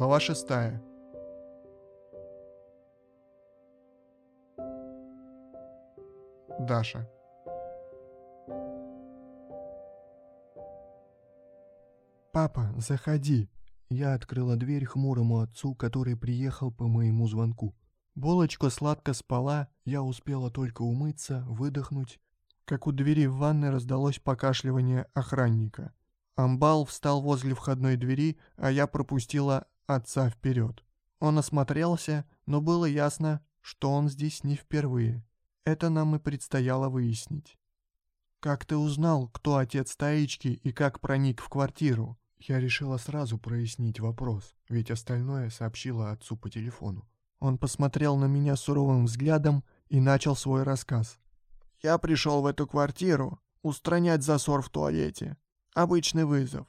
Глава шестая. Даша. «Папа, заходи!» Я открыла дверь хмурому отцу, который приехал по моему звонку. Булочка сладко спала, я успела только умыться, выдохнуть, как у двери в ванной раздалось покашливание охранника. Амбал встал возле входной двери, а я пропустила отца вперед. Он осмотрелся, но было ясно, что он здесь не впервые. Это нам и предстояло выяснить. «Как ты узнал, кто отец Таечки и как проник в квартиру?» Я решила сразу прояснить вопрос, ведь остальное сообщила отцу по телефону. Он посмотрел на меня суровым взглядом и начал свой рассказ. «Я пришел в эту квартиру устранять засор в туалете. Обычный вызов.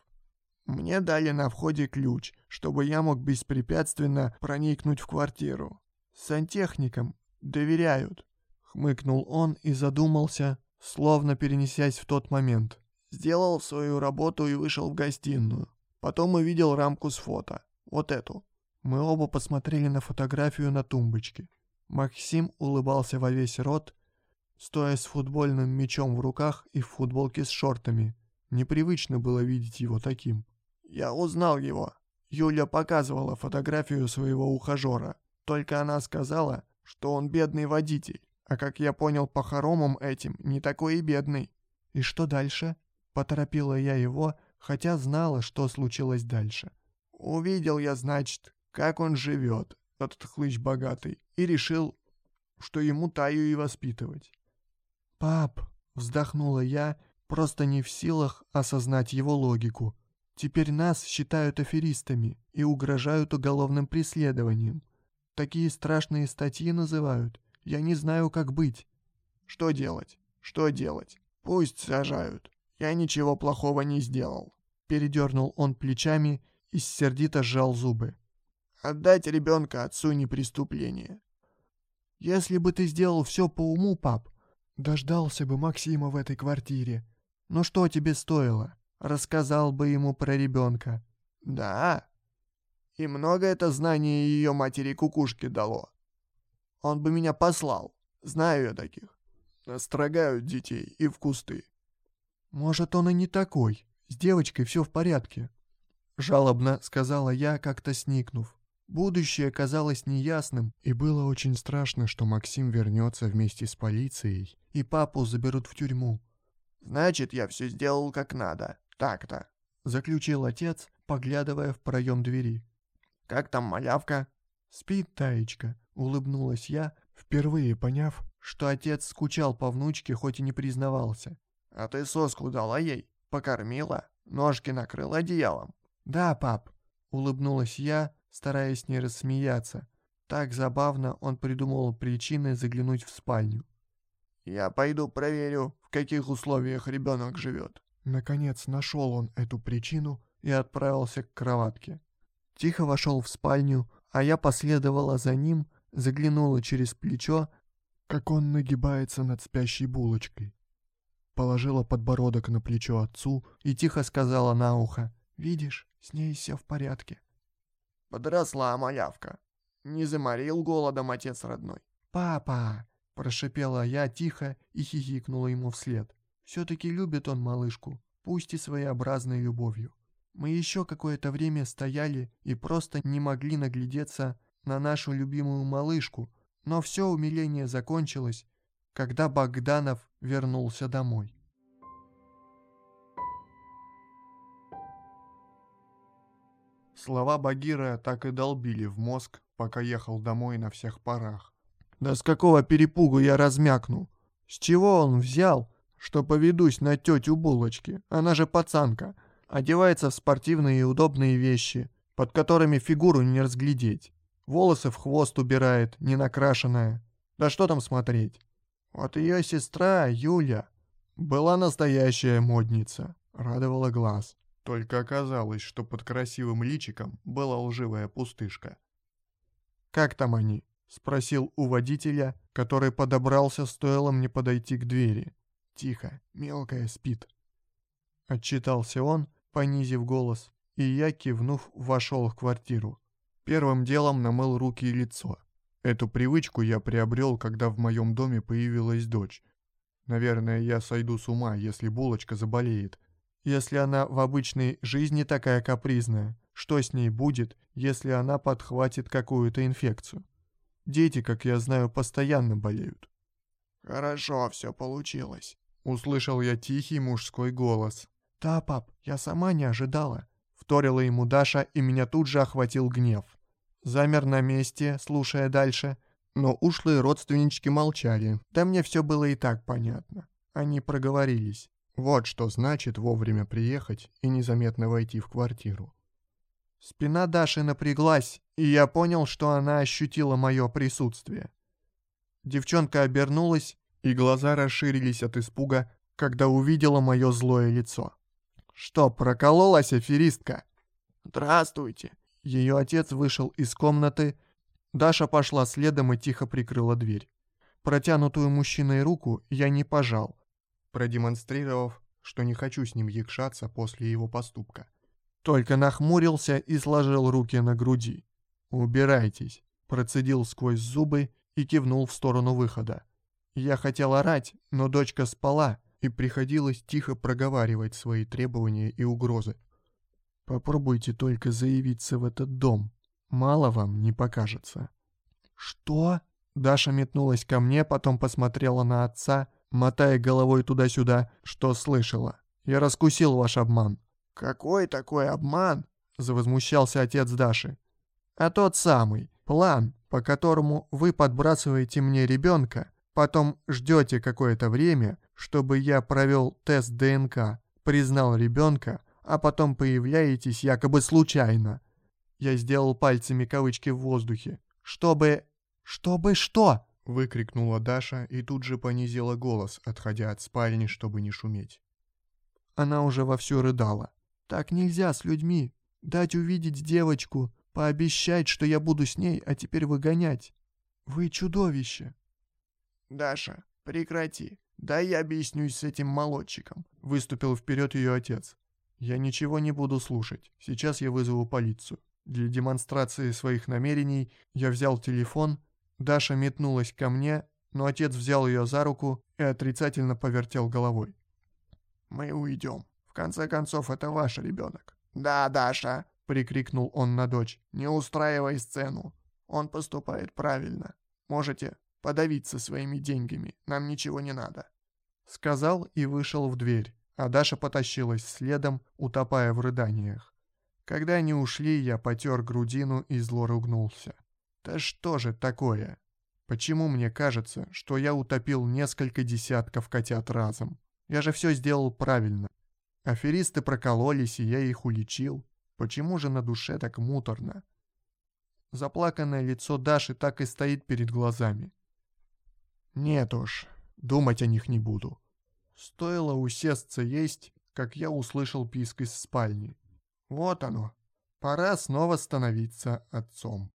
Мне дали на входе ключ, чтобы я мог беспрепятственно проникнуть в квартиру. Сантехникам доверяют. Хмыкнул он и задумался, словно перенесясь в тот момент. Сделал свою работу и вышел в гостиную. Потом увидел рамку с фото. Вот эту. Мы оба посмотрели на фотографию на тумбочке. Максим улыбался во весь рот, стоя с футбольным мячом в руках и в футболке с шортами. Непривычно было видеть его таким. Я узнал его. Юля показывала фотографию своего ухажера. Только она сказала, что он бедный водитель. А как я понял по хоромам этим, не такой и бедный. И что дальше? Поторопила я его, хотя знала, что случилось дальше. Увидел я, значит, как он живет, этот хлыщ богатый, и решил, что ему таю и воспитывать. «Пап», — вздохнула я, просто не в силах осознать его логику. «Теперь нас считают аферистами и угрожают уголовным преследованием. Такие страшные статьи называют. Я не знаю, как быть. Что делать? Что делать? Пусть сажают. Я ничего плохого не сделал. Передернул он плечами и сердито сжал зубы. Отдать ребенка отцу не преступление. Если бы ты сделал все по уму, пап, дождался бы Максима в этой квартире. Ну что тебе стоило? Рассказал бы ему про ребенка. Да. И много это знание ее матери кукушки дало. Он бы меня послал. Знаю я таких. Строгают детей и в кусты. Может, он и не такой. С девочкой все в порядке. Жалобно сказала я, как-то сникнув. Будущее казалось неясным, и было очень страшно, что Максим вернется вместе с полицией, и папу заберут в тюрьму. «Значит, я все сделал как надо. Так-то», — заключил отец, поглядывая в проем двери. «Как там малявка?» «Спит, Таечка», — улыбнулась я, впервые поняв, что отец скучал по внучке, хоть и не признавался. «А ты соску дала ей? Покормила? Ножки накрыла одеялом?» «Да, пап», — улыбнулась я, стараясь не рассмеяться. Так забавно он придумал причины заглянуть в спальню. «Я пойду проверю, в каких условиях ребенок живет». Наконец нашел он эту причину и отправился к кроватке. Тихо вошел в спальню, а я последовала за ним, заглянула через плечо, как он нагибается над спящей булочкой. Положила подбородок на плечо отцу и тихо сказала на ухо, «Видишь, с ней все в порядке». Подросла малявка. Не заморил голодом отец родной. «Папа!» – прошипела я тихо и хихикнула ему вслед. «Все-таки любит он малышку, пусть и своеобразной любовью». Мы еще какое-то время стояли и просто не могли наглядеться на нашу любимую малышку, но все умиление закончилось, когда Богданов вернулся домой. Слова Багира так и долбили в мозг, пока ехал домой на всех парах. Да с какого перепугу я размякну? С чего он взял, что поведусь на тетю Булочки? Она же пацанка — Одевается в спортивные и удобные вещи, под которыми фигуру не разглядеть. Волосы в хвост убирает, не накрашенная. Да что там смотреть? Вот ее сестра, Юля, была настоящая модница, радовала глаз. Только оказалось, что под красивым личиком была лживая пустышка. «Как там они?» — спросил у водителя, который подобрался, стоило мне подойти к двери. «Тихо, мелкая спит». Отчитался он, понизив голос, и я, кивнув, вошел в квартиру. Первым делом намыл руки и лицо. Эту привычку я приобрел, когда в моем доме появилась дочь. Наверное, я сойду с ума, если булочка заболеет. Если она в обычной жизни такая капризная, что с ней будет, если она подхватит какую-то инфекцию? Дети, как я знаю, постоянно болеют. «Хорошо все получилось», — услышал я тихий мужской голос. «Да, пап, я сама не ожидала», — вторила ему Даша, и меня тут же охватил гнев. Замер на месте, слушая дальше, но ушлые родственнички молчали, да мне все было и так понятно. Они проговорились. Вот что значит вовремя приехать и незаметно войти в квартиру. Спина Даши напряглась, и я понял, что она ощутила мое присутствие. Девчонка обернулась, и глаза расширились от испуга, когда увидела мое злое лицо. «Что, прокололась аферистка?» «Здравствуйте!» Ее отец вышел из комнаты, Даша пошла следом и тихо прикрыла дверь. Протянутую мужчиной руку я не пожал, продемонстрировав, что не хочу с ним якшаться после его поступка. Только нахмурился и сложил руки на груди. «Убирайтесь», процедил сквозь зубы и кивнул в сторону выхода. Я хотел орать, но дочка спала, и приходилось тихо проговаривать свои требования и угрозы. «Попробуйте только заявиться в этот дом. Мало вам не покажется». «Что?» Даша метнулась ко мне, потом посмотрела на отца, мотая головой туда-сюда, что слышала. «Я раскусил ваш обман». «Какой такой обман?» — завозмущался отец Даши. «А тот самый, план, по которому вы подбрасываете мне ребенка, потом ждете какое-то время, чтобы я провел тест ДНК, признал ребенка, а потом появляетесь якобы случайно». Я сделал пальцами кавычки в воздухе. «Чтобы...» «Чтобы что?» — выкрикнула Даша и тут же понизила голос, отходя от спальни, чтобы не шуметь. Она уже вовсю рыдала. «Так нельзя с людьми. Дать увидеть девочку, пообещать, что я буду с ней, а теперь выгонять. Вы чудовище!» «Даша, прекрати. Дай я объяснюсь с этим молодчиком», — выступил вперед ее отец. «Я ничего не буду слушать. Сейчас я вызову полицию». Для демонстрации своих намерений я взял телефон Даша метнулась ко мне, но отец взял ее за руку и отрицательно повертел головой. «Мы уйдем. В конце концов, это ваш ребенок». «Да, Даша!» — прикрикнул он на дочь. «Не устраивай сцену. Он поступает правильно. Можете подавиться своими деньгами. Нам ничего не надо». Сказал и вышел в дверь, а Даша потащилась следом, утопая в рыданиях. Когда они ушли, я потер грудину и зло ругнулся. Да что же такое? Почему мне кажется, что я утопил несколько десятков котят разом? Я же все сделал правильно. Аферисты прокололись, и я их уличил. Почему же на душе так муторно? Заплаканное лицо Даши так и стоит перед глазами. Нет уж, думать о них не буду. Стоило усесться есть, как я услышал писк из спальни. Вот оно. Пора снова становиться отцом.